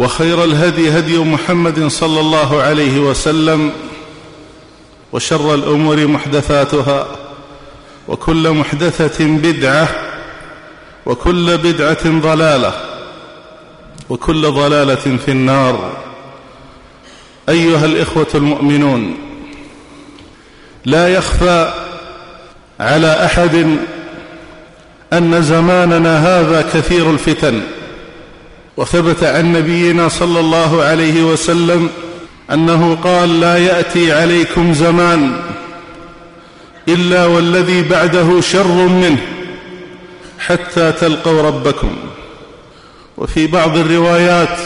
وخير الهدي هدي محمد صلى الله عليه وسلم وشر الأمور محدثاتها وكل محدثة بدعة وكل بدعة ضلالة وكل ضلالة في النار. أيها الإخوة المؤمنون لا يخفى على أحد أن زماننا هذا كثير الفتن. وثبت عن نبينا صلى الله عليه وسلم أنه قال لا يأتي عليكم زمان إلا والذي بعده شر منه حتى تلقوا ربكم. وفي بعض الروايات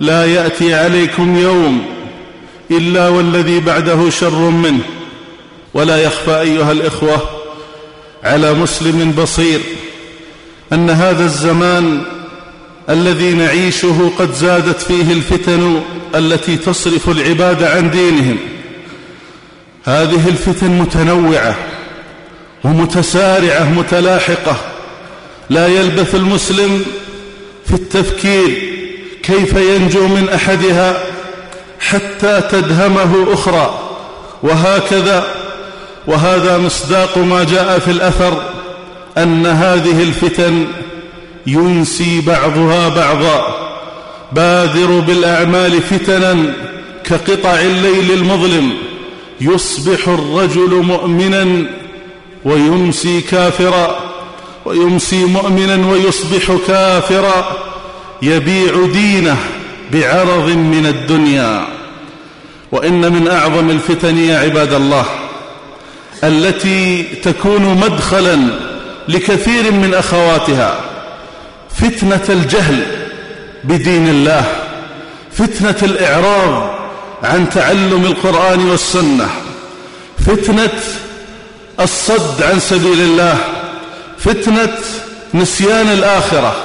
لا يأتي عليكم يوم إلا والذي بعده شر منه. ولا يخفى أيها الإخوة على مسلم بصير أن هذا الزمان الذي نعيشه قد زادت فيه الفتن التي تصرف العباد عن دينهم. هذه الفتن متنوعة ومتسارعة متلاحقة. لا يلبث المسلم في التفكير كيف ينجو من أحدها حتى تدهمه أخرى. وهكذا وهذا مصداق ما جاء في الأثر أن هذه الفتن ينسي بعضها بعضا. بادروا بالأعمال فتنا كقطع الليل المظلم. يصبح الرجل مؤمنا ويمسي كافرا. ويمسي مؤمنا ويصبح كافرا. يبيع دينه بعرض من الدنيا. وإن من أعظم الفتن يا عباد الله التي تكون مدخلا لكثير من أخواتها. فتنة الجهل بدين الله فتنة الإعراض عن تعلم القرآن والسنة فتنة الصد عن سبيل الله فتنة نسيان الآخرة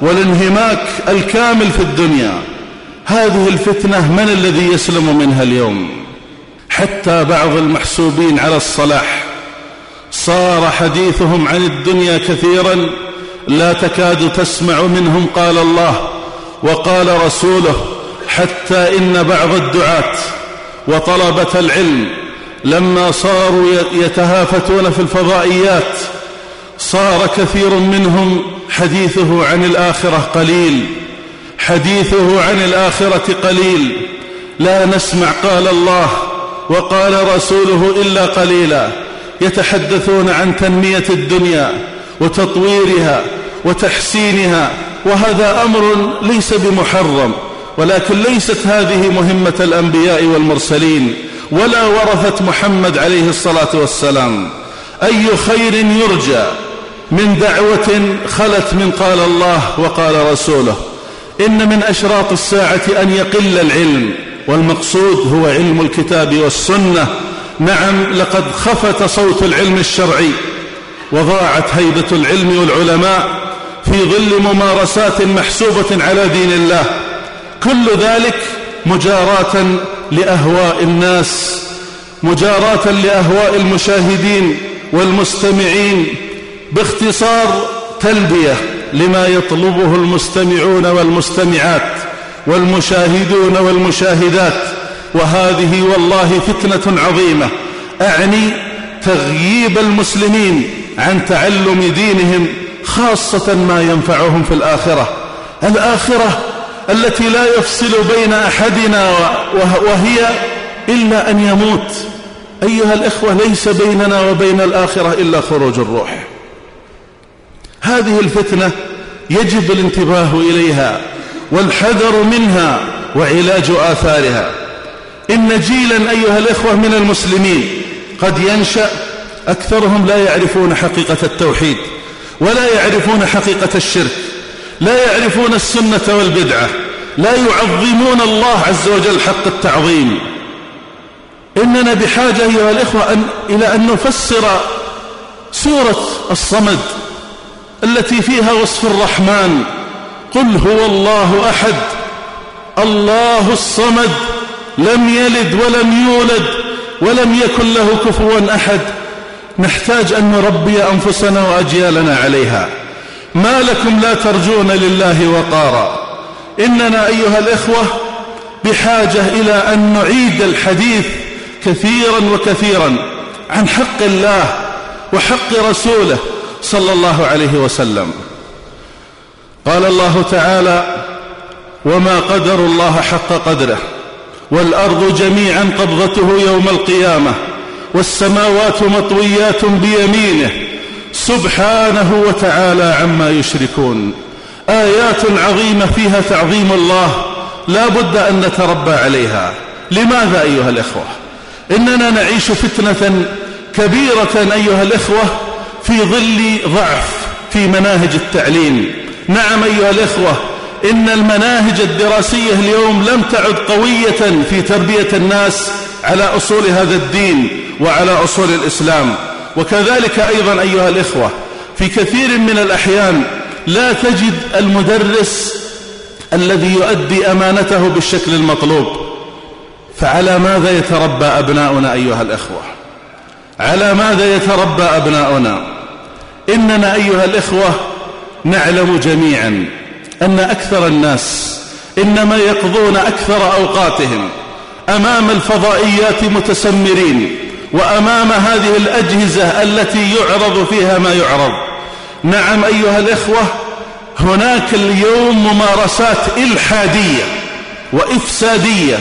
والانهماك الكامل في الدنيا. هذه الفتنة من الذي يسلم منها اليوم؟ حتى بعض المحسوبين على الصلاح صار حديثهم عن الدنيا كثيرا لا تكاد تسمع منهم قال الله وقال رسوله حتى إن بعض الدعاة وطلبة العلم لما صاروا يتهافتون في الفضائيات صار كثير منهم حديثه عن الآخرة قليل حديثه عن الآخرة قليل. لا نسمع قال الله وقال رسوله إلا قليلا. يتحدثون عن تنمية الدنيا. وتطويرها وتحسينها وهذا أمر ليس بمحرم ولكن ليست هذه مهمة الأنبياء والمرسلين ولا ورثة محمد عليه الصلاة والسلام. أي خير يرجى من دعوة خلت من قال الله وقال رسوله. إن من أشراط الساعة أن يقل العلم والمقصود هو علم الكتاب والسنة. نعم لقد خفت صوت العلم الشرعي وضاعت هيبة العلم والعلماء في ظل ممارسات محسوبة على دين الله كل ذلك مجاراة لأهواء الناس مجاراة لأهواء المشاهدين والمستمعين باختصار تلبية لما يطلبه المستمعون والمستمعات والمشاهدون والمشاهدات. وهذه والله فتنة عظيمة أعني تغييب المسلمين عن تعلم دينهم خاصة ما ينفعهم في الآخرة. الآخرة التي لا يفصل بين أحدنا وهي إلا أن يموت. أيها الإخوة ليس بيننا وبين الآخرة إلا خروج الروح. هذه الفتنة يجب الانتباه إليها والحذر منها وعلاج آثارها. إن جيلا أيها الإخوة من المسلمين قد ينشأ أكثرهم لا يعرفون حقيقة التوحيد ولا يعرفون حقيقة الشرك لا يعرفون السنة والبدعة لا يعظمون الله عز وجل حق التعظيم. إننا بحاجة أيها الإخوة أن إلى أن نفسر سورة الصمد التي فيها وصف الرحمن. قل هو الله أحد الله الصمد لم يلد ولم يولد ولم يكن له كفوا أحد. نحتاج أن نربي أنفسنا وأجيالنا عليها. ما لكم لا ترجون لله وقارا. إننا أيها الإخوة بحاجة إلى أن نعيد الحديث كثيرا وكثيرا عن حق الله وحق رسوله صلى الله عليه وسلم. قال الله تعالى وما قدر الله حق قدره والأرض جميعا قبضته يوم القيامة. والسماوات مطويات بيمينه سبحانه وتعالى عما يشركون. آيات عظيمة فيها تعظيم الله لا بد أن نتربى عليها. لماذا أيها الإخوة؟ إننا نعيش فتنة كبيرة أيها الإخوة في ظل ضعف في مناهج التعليم. نعم أيها الإخوة إن المناهج الدراسية اليوم لم تعد قوية في تربية الناس على أصول هذا الدين وعلى أصول الإسلام. وكذلك أيضا أيها الإخوة في كثير من الأحيان لا تجد المدرس الذي يؤدي أمانته بالشكل المطلوب. فعلى ماذا يتربى أبناؤنا أيها الإخوة؟ على ماذا يتربى أبناؤنا؟ إننا أيها الإخوة نعلم جميعا أن أكثر الناس إنما يقضون أكثر أوقاتهم أمام الفضائيات متسمرين وأمام هذه الأجهزة التي يعرض فيها ما يعرض. نعم أيها الإخوة هناك اليوم ممارسات إلحادية وإفسادية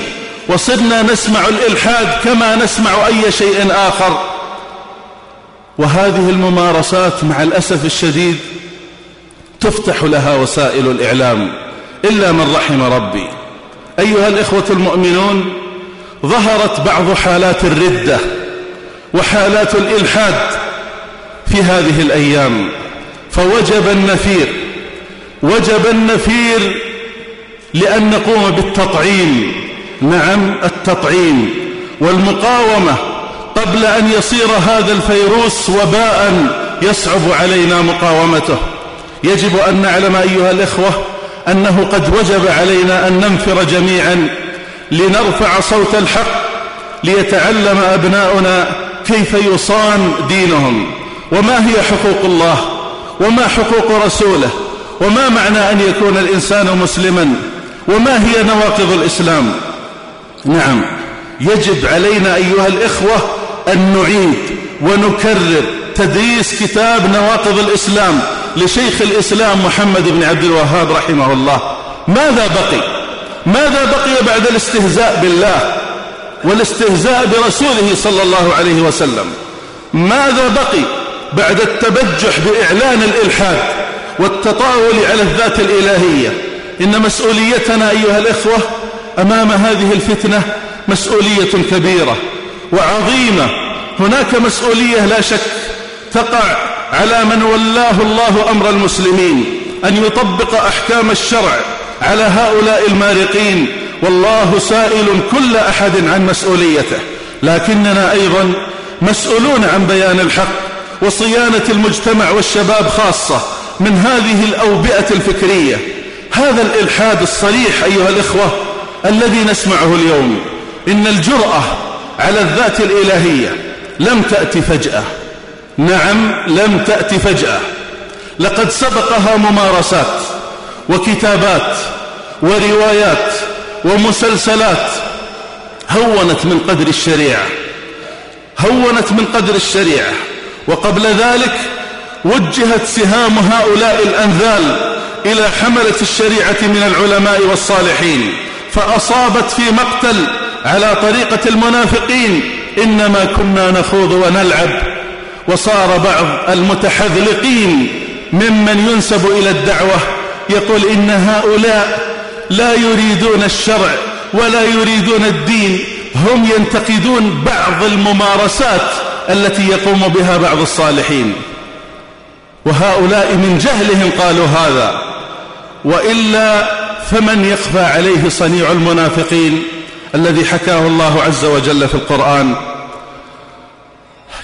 وصرنا نسمع الإلحاد كما نسمع أي شيء آخر. وهذه الممارسات مع الأسف الشديد تفتح لها وسائل الإعلام إلا من رحم ربي. أيها الإخوة المؤمنون ظهرت بعض حالات الردة وحالات الإلحاد في هذه الأيام فوجب النفير وجب النفير لأن نقوم بالتطعيم. نعم التطعيم والمقاومة قبل أن يصير هذا الفيروس وباء يصعب علينا مقاومته. يجب أن نعلم أيها الإخوة أنه قد وجب علينا أن ننفر جميعا لنرفع صوت الحق ليتعلم أبناؤنا كيف يصان دينهم وما هي حقوق الله وما حقوق رسوله وما معنى أن يكون الإنسان مسلما وما هي نواقض الإسلام. نعم يجب علينا أيها الإخوة أن نعيد ونكرر تدريس كتاب نواقض الإسلام لشيخ الإسلام محمد بن عبد الوهاب رحمه الله. ماذا بقي؟ ماذا بقي بعد الاستهزاء بالله والاستهزاء برسوله صلى الله عليه وسلم؟ ماذا بقي بعد التبجح بإعلان الإلحاد والتطاول على الذات الإلهية؟ إن مسؤوليتنا أيها الإخوة أمام هذه الفتنة مسؤولية كبيرة وعظيمة. هناك مسؤولية لا شك تقع على من ولاه الله أمر المسلمين أن يطبق أحكام الشرع على هؤلاء المارقين والله سائل كل أحد عن مسؤوليته. لكننا أيضا مسؤولون عن بيان الحق وصيانة المجتمع والشباب خاصة من هذه الأوبئة الفكرية. هذا الإلحاد الصريح أيها الإخوة الذي نسمعه اليوم. إن الجرأة على الذات الإلهية لم تأتي فجأة. نعم لم تأتي فجأة. لقد سبقها ممارسات وكتابات وروايات ومسلسلات هونت من قدر الشريعة هونت من قدر الشريعة. وقبل ذلك وجهت سهام هؤلاء الأنذال إلى حملة الشريعة من العلماء والصالحين فأصابت في مقتل على طريقة المنافقين إنما كنا نخوض ونلعب. وصار بعض المتحذلقين ممن ينسب إلى الدعوة يقول إن هؤلاء لا يريدون الشرع ولا يريدون الدين. هم ينتقدون بعض الممارسات التي يقوم بها بعض الصالحين. وهؤلاء من جهلهم قالوا هذا. وإلا فمن يخفى عليه صنيع المنافقين الذي حكاه الله عز وجل في القرآن.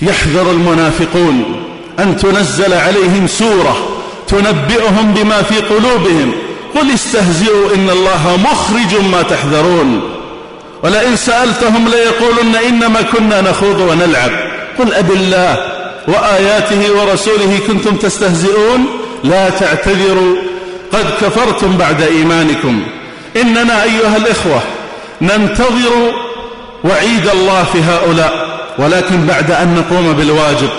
يحذر المنافقون أن تنزل عليهم سورة تنبئهم بما في قلوبهم. قل استهزئوا إن الله مخرج ما تحذرون. ولئن سألتهم ليقولن إنما كنا نخوض ونلعب. قل أب الله وآياته ورسوله كنتم تستهزئون؟ لا تعتذروا قد كفرتم بعد إيمانكم. إننا أيها الإخوة ننتظر وعيد الله في هؤلاء ولكن بعد أن نقوم بالواجب.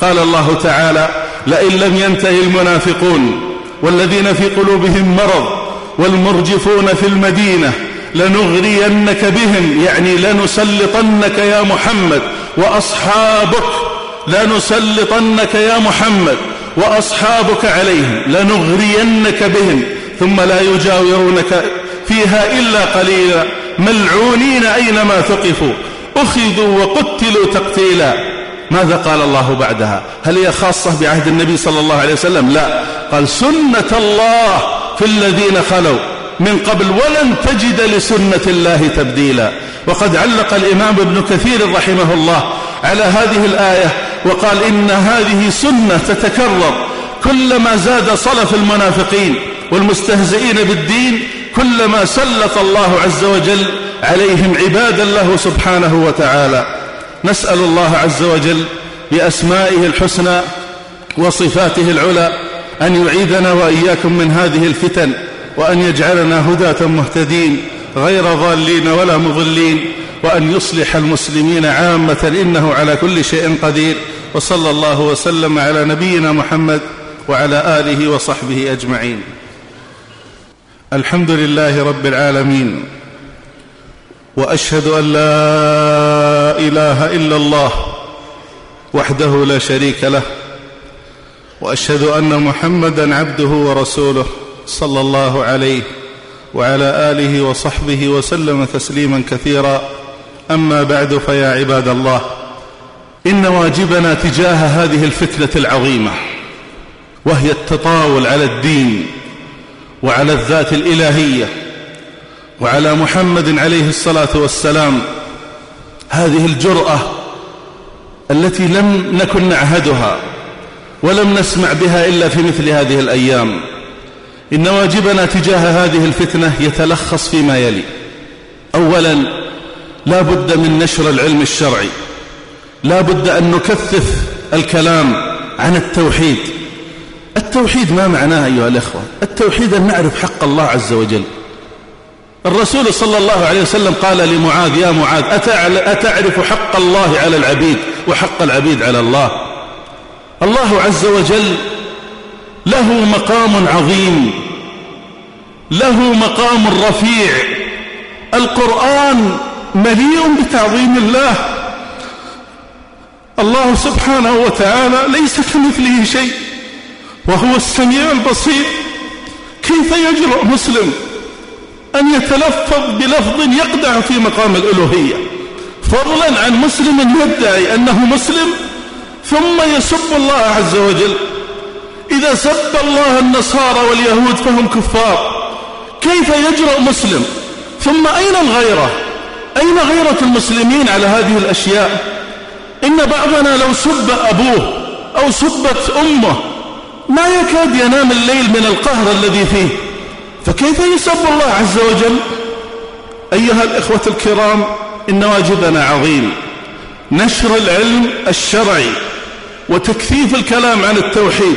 قال الله تعالى لئن لم ينتهي المنافقون والذين في قلوبهم مرض والمرجفون في المدينة لنغرينك بهم يعني لنسلطنك يا محمد وأصحابك لنسلطنك يا محمد وأصحابك عليهم لنغرينك بهم ثم لا يجاورونك فيها إلا قليلا ملعونين أينما ثقفوا أخذوا وقتلوا تقتيلا. ماذا قال الله بعدها؟ هل هي خاصة بعهد النبي صلى الله عليه وسلم؟ لا. قال سنة الله في الذين خلوا من قبل ولن تجد لسنة الله تبديلا. وقد علق الإمام ابن كثير رحمه الله على هذه الآية وقال إن هذه سنة تتكرر كلما زاد صلف المنافقين والمستهزئين بالدين كلما سلط الله عز وجل عليهم عبادا له سبحانه وتعالى. نسأل الله عز وجل بأسمائه الحسنى وصفاته العلى أن يعيدنا وإياكم من هذه الفتن وأن يجعلنا هداة مهتدين غير ضالين ولا مضلين وأن يصلح المسلمين عامة إنه على كل شيء قدير وصلى الله وسلم على نبينا محمد وعلى آله وصحبه أجمعين. الحمد لله رب العالمين وأشهد أن لا إله إلا الله وحده لا شريك له وأشهد أن محمدا عبده ورسوله صلى الله عليه وعلى آله وصحبه وسلم تسليما كثيرا. أما بعد فيا عباد الله إن واجبنا تجاه هذه الفتنة العظيمة وهي التطاول على الدين وعلى الذات الإلهية وعلى محمد عليه الصلاة والسلام هذه الجرأة التي لم نكن نعهدها ولم نسمع بها إلا في مثل هذه الأيام. إن واجبنا تجاه هذه الفتنة يتلخص فيما يلي. أولا لا بد من نشر العلم الشرعي. لا بد أن نكثف الكلام عن التوحيد. التوحيد ما معناه أيها الأخوة؟ التوحيد أن نعرف حق الله عز وجل. الرسول صلى الله عليه وسلم قال لمعاذ يا معاذ أتعرف حق الله على العبيد وحق العبيد على الله؟ الله عز وجل له مقام عظيم له مقام رفيع. القرآن مليء بتعظيم الله. الله سبحانه وتعالى ليس كمثله شيء وهو السميع البصير. كيف يجرؤ مسلم أن يتلفظ بلفظ يقدع في مقام الألوهية. فضلا عن مسلم يدعي أنه مسلم ثم يسب الله عز وجل. إذا سب الله النصارى واليهود فهم كفار. كيف يجرؤ مسلم؟ ثم أين الغيرة؟ أين غيرة المسلمين على هذه الأشياء؟ إن بعضنا لو سب أبوه أو سبت أمه ما يكاد ينام الليل من القهر الذي فيه. فكيف يسب الله عز وجل؟ أيها الإخوة الكرام إن واجبنا عظيم. نشر العلم الشرعي وتكثيف الكلام عن التوحيد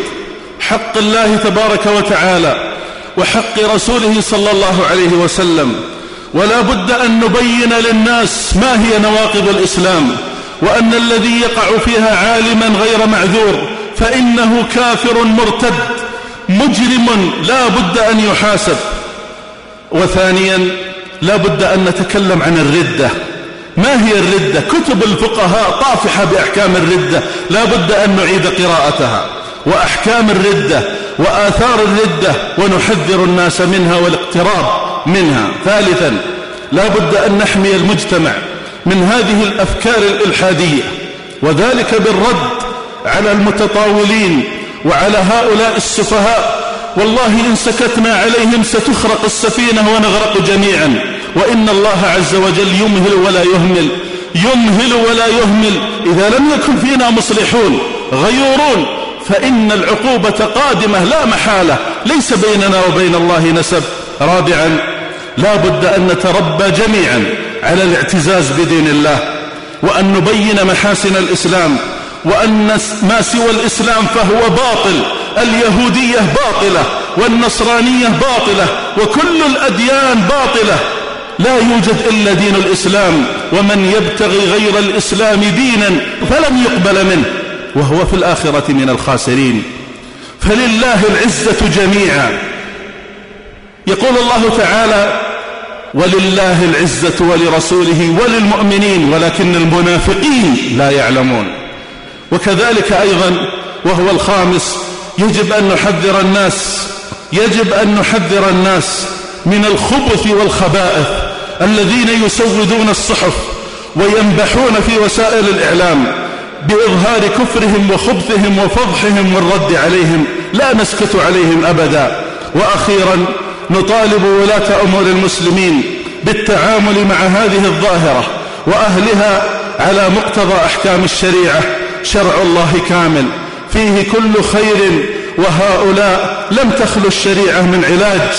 حق الله تبارك وتعالى وحق رسوله صلى الله عليه وسلم. ولا بد أن نبين للناس ما هي نواقض الإسلام وأن الذي يقع فيها عالما غير معذور فإنه كافر مرتد. مجرم لا بد أن يحاسب. وثانيا لا بد أن نتكلم عن الردة. ما هي الردة؟ كتب الفقهاء طافحة بأحكام الردة. لا بد أن نعيد قراءتها. وأحكام الردة وآثار الردة ونحذر الناس منها والاقتراب منها. ثالثا لا بد أن نحمي المجتمع من هذه الأفكار الإلحادية وذلك بالرد على المتطاولين وعلى هؤلاء السفهاء والله إن سكتنا عليهم ستخرق السفينة ونغرق جميعا. وإن الله عز وجل يمهل ولا يهمل يمهل ولا يهمل. إذا لم يكن فينا مصلحون غيورون فإن العقوبة قادمة لا محالة. ليس بيننا وبين الله نسب. رابعا لا بد أن نتربى جميعا على الاعتزاز بدين الله وأن نبين محاسن الإسلام. وأن ما سوى الإسلام فهو باطل اليهودية باطلة والنصرانية باطلة وكل الأديان باطلة. لا يوجد إلا دين الإسلام ومن يبتغي غير الإسلام دينا فلن يقبل منه وهو في الآخرة من الخاسرين. فلله العزة جميعا. يقول الله تعالى ولله العزة ولرسوله وللمؤمنين ولكن المنافقين لا يعلمون. وكذلك أيضا وهو الخامس يجب أن نحذر الناس يجب أن نحذر الناس من الخبث والخبائث الذين يسودون الصحف وينبحون في وسائل الإعلام بإظهار كفرهم وخبثهم وفضحهم والرد عليهم لا نسكت عليهم أبدا. وأخيرا نطالب ولاة أمور المسلمين بالتعامل مع هذه الظاهرة وأهلها على مقتضى أحكام الشريعة شرع الله كامل. فيه كل خير وهؤلاء لم تخلو الشريعة من علاج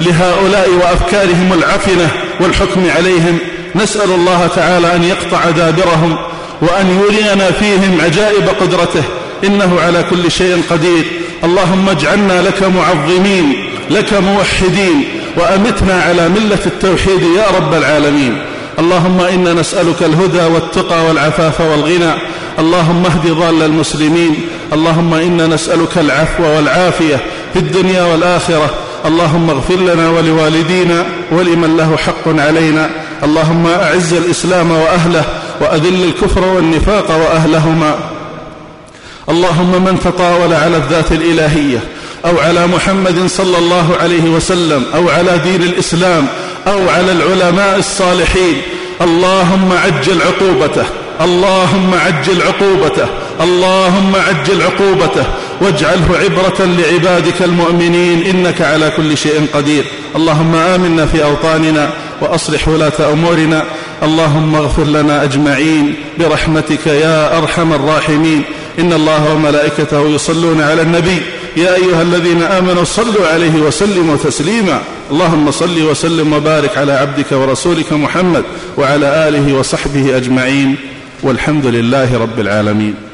لهؤلاء وأفكارهم العفنة والحكم عليهم. نسأل الله تعالى أن يقطع دابرهم وأن يرينا فيهم عجائب قدرته. إنه على كل شيء قدير. اللهم اجعلنا لك معظمين لك موحدين وأمتنا على ملة التوحيد يا رب العالمين. اللهم إنا نسألك الهدى والتقى والعفاف والغنى. اللهم اهد ضال المسلمين. اللهم إنا نسألك العفو والعافية في الدنيا والآخرة. اللهم اغفر لنا ولوالدينا ولمن له حق علينا. اللهم أعز الإسلام وأهله وأذل الكفر والنفاق وأهلهما. اللهم من تطاول على الذات الإلهية أو على محمد صلى الله عليه وسلم أو على دين الإسلام أو على العلماء الصالحين. اللهم عجل عقوبته. اللهم عجل عقوبته. اللهم عجل عقوبته. واجعله عبرة لعبادك المؤمنين. إنك على كل شيء قدير. اللهم آمنا في أوطاننا وأصلح ولاة أمورنا. اللهم اغفر لنا أجمعين. برحمتك يا أرحم الراحمين. إن الله وملائكته يصلون على النبي. يا أيها الذين آمنوا صلوا عليه وسلموا تسليما. اللهم صل وسلم وبارك على عبدك ورسولك محمد وعلى آله وصحبه أجمعين. والحمد لله رب العالمين.